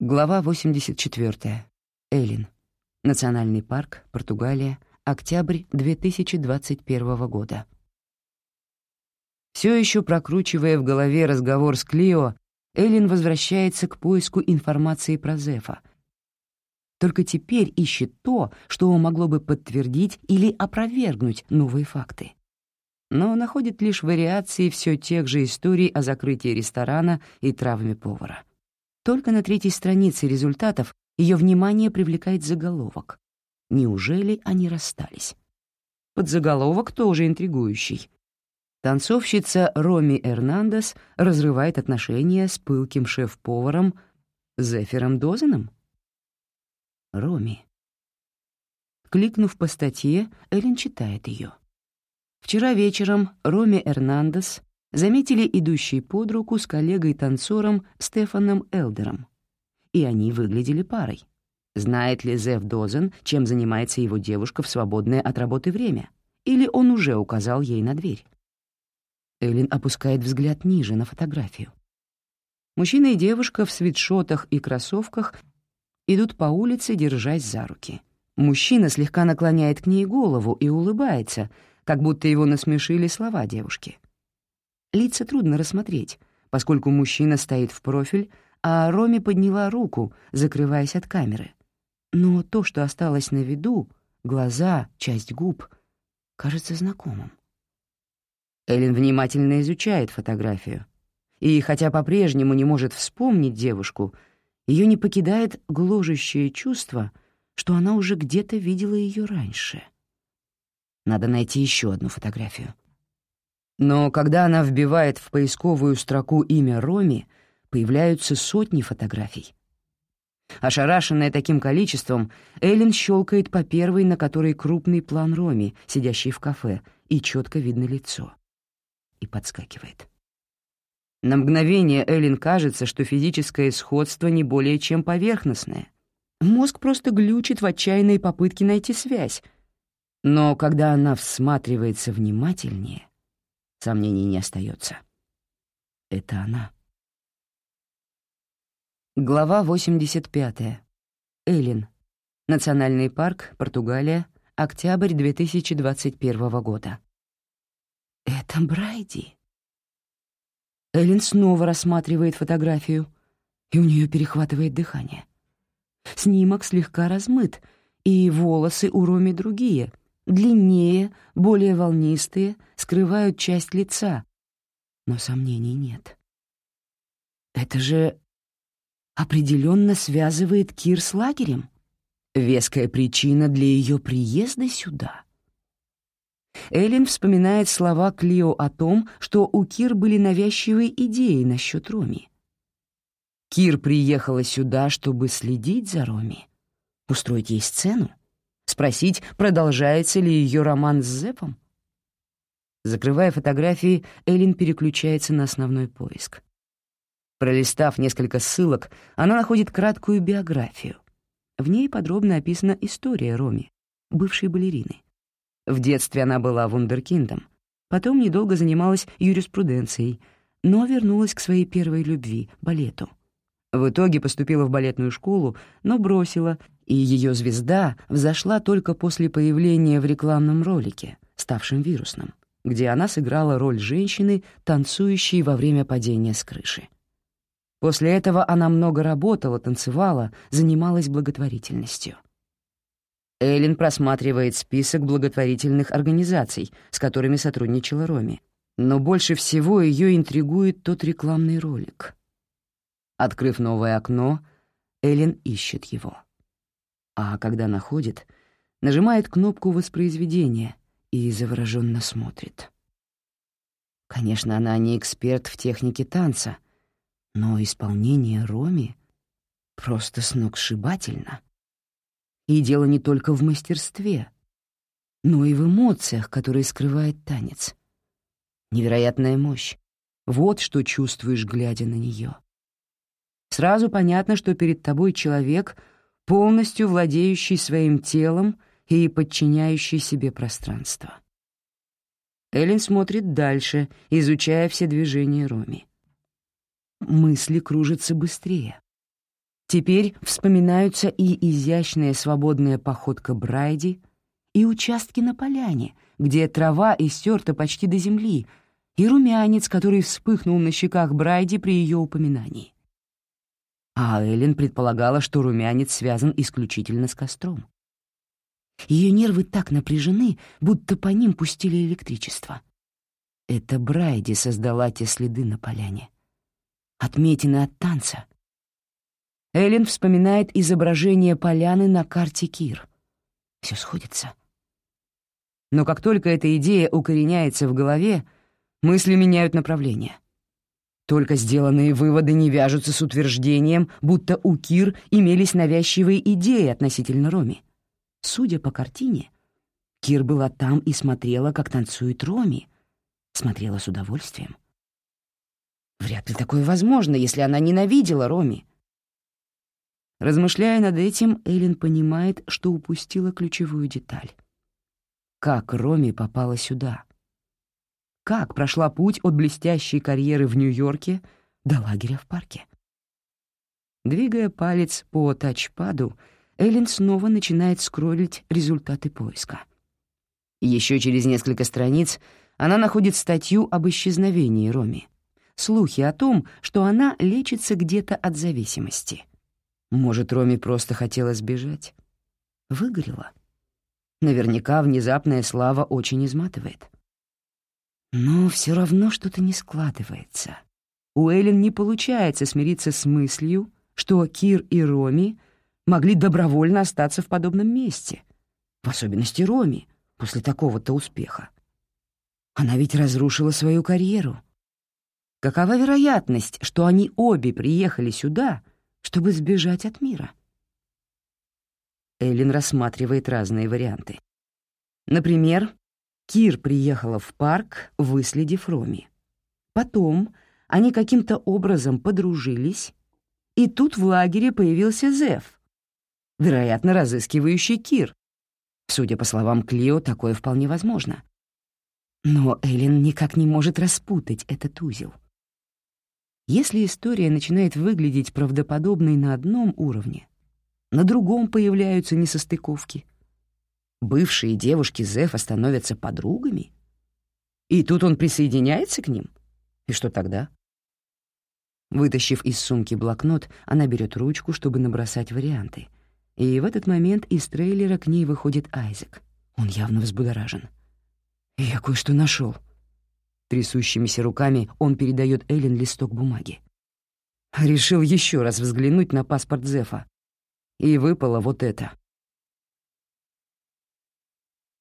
Глава 84. Эллин. Национальный парк, Португалия, октябрь 2021 года. Все еще прокручивая в голове разговор с Клио, Эллин возвращается к поиску информации про Зефа. Только теперь ищет то, что могло бы подтвердить или опровергнуть новые факты. Но находит лишь вариации все тех же историй о закрытии ресторана и травме повара. Только на третьей странице результатов ее внимание привлекает заголовок. Неужели они расстались? Подзаголовок тоже интригующий. Танцовщица Роми Эрнандес разрывает отношения с пылким шеф-поваром Зефиром Дозеном? Роми. Кликнув по статье, Эллен читает ее. Вчера вечером Роми Эрнандес заметили идущий под руку с коллегой-танцором Стефаном Элдером. И они выглядели парой. Знает ли Зев Дозен, чем занимается его девушка в свободное от работы время? Или он уже указал ей на дверь? Эллен опускает взгляд ниже, на фотографию. Мужчина и девушка в свитшотах и кроссовках идут по улице, держась за руки. Мужчина слегка наклоняет к ней голову и улыбается, как будто его насмешили слова девушки. Лица трудно рассмотреть, поскольку мужчина стоит в профиль, а Роми подняла руку, закрываясь от камеры. Но то, что осталось на виду, глаза, часть губ, кажется знакомым. Эллен внимательно изучает фотографию. И хотя по-прежнему не может вспомнить девушку, ее не покидает гложущее чувство, что она уже где-то видела ее раньше. Надо найти еще одну фотографию. Но когда она вбивает в поисковую строку имя Роми, появляются сотни фотографий. Ошарашенная таким количеством, Эллен щелкает по первой, на которой крупный план Роми, сидящий в кафе, и четко видно лицо. И подскакивает. На мгновение Эллен кажется, что физическое сходство не более чем поверхностное. Мозг просто глючит в отчаянной попытке найти связь. Но когда она всматривается внимательнее, Сомнений не остается. Это она. Глава 85. Эллин. Национальный парк, Португалия, октябрь 2021 года. Это Брайди. Эллин снова рассматривает фотографию, и у нее перехватывает дыхание. Снимок слегка размыт, и волосы у Роми другие, длиннее, более волнистые, скрывают часть лица. Но сомнений нет. Это же определенно связывает Кир с лагерем. Веская причина для ее приезда сюда. Эллен вспоминает слова Клио о том, что у Кир были навязчивые идеи насчет Роми. Кир приехала сюда, чтобы следить за Роми, устроить ей сцену. Спросить, продолжается ли ее роман с Зепом? Закрывая фотографии, Эллен переключается на основной поиск. Пролистав несколько ссылок, она находит краткую биографию. В ней подробно описана история Роми, бывшей балерины. В детстве она была вундеркиндом, потом недолго занималась юриспруденцией, но вернулась к своей первой любви — балету. В итоге поступила в балетную школу, но бросила и ее звезда взошла только после появления в рекламном ролике, ставшем вирусным, где она сыграла роль женщины, танцующей во время падения с крыши. После этого она много работала, танцевала, занималась благотворительностью. Эллен просматривает список благотворительных организаций, с которыми сотрудничала Роми, но больше всего ее интригует тот рекламный ролик. Открыв новое окно, Эллен ищет его а когда находит, нажимает кнопку воспроизведения и завороженно смотрит. Конечно, она не эксперт в технике танца, но исполнение Роми просто сногсшибательно. И дело не только в мастерстве, но и в эмоциях, которые скрывает танец. Невероятная мощь. Вот что чувствуешь, глядя на нее. Сразу понятно, что перед тобой человек — полностью владеющий своим телом и подчиняющий себе пространство. Эллен смотрит дальше, изучая все движения Роми. Мысли кружатся быстрее. Теперь вспоминаются и изящная свободная походка Брайди, и участки на поляне, где трава истерта почти до земли, и румянец, который вспыхнул на щеках Брайди при ее упоминании. А Эллен предполагала, что румянец связан исключительно с костром. Ее нервы так напряжены, будто по ним пустили электричество. Это Брайди создала те следы на поляне. Отметины от танца. Эллен вспоминает изображение поляны на карте Кир. Все сходится. Но как только эта идея укореняется в голове, мысли меняют направление. Только сделанные выводы не вяжутся с утверждением, будто у Кир имелись навязчивые идеи относительно Роми. Судя по картине, Кир была там и смотрела, как танцует Роми. Смотрела с удовольствием. Вряд ли такое возможно, если она ненавидела Роми. Размышляя над этим, Эллен понимает, что упустила ключевую деталь. Как Роми попала сюда? Как прошла путь от блестящей карьеры в Нью-Йорке до лагеря в парке? Двигая палец по тачпаду, Эллен снова начинает скроллить результаты поиска. Еще через несколько страниц она находит статью об исчезновении Роми. Слухи о том, что она лечится где-то от зависимости. Может, Роми просто хотела сбежать? Выгорела? Наверняка внезапная слава очень изматывает. Но все равно что-то не складывается. У Эллен не получается смириться с мыслью, что Кир и Роми могли добровольно остаться в подобном месте, в особенности Роми, после такого-то успеха. Она ведь разрушила свою карьеру. Какова вероятность, что они обе приехали сюда, чтобы сбежать от мира? Эллен рассматривает разные варианты. Например, Кир приехала в парк, выследив Роми. Потом они каким-то образом подружились, и тут в лагере появился Зев, вероятно, разыскивающий Кир. Судя по словам Клио, такое вполне возможно. Но Эллен никак не может распутать этот узел. Если история начинает выглядеть правдоподобной на одном уровне, на другом появляются несостыковки. Бывшие девушки Зефа становятся подругами, и тут он присоединяется к ним. И что тогда? Вытащив из сумки блокнот, она берет ручку, чтобы набросать варианты — и в этот момент из трейлера к ней выходит Айзек. Он явно взбудоражен. «Я кое-что нашел. Трясущимися руками он передает Эллен листок бумаги. Решил еще раз взглянуть на паспорт Зефа. И выпало вот это.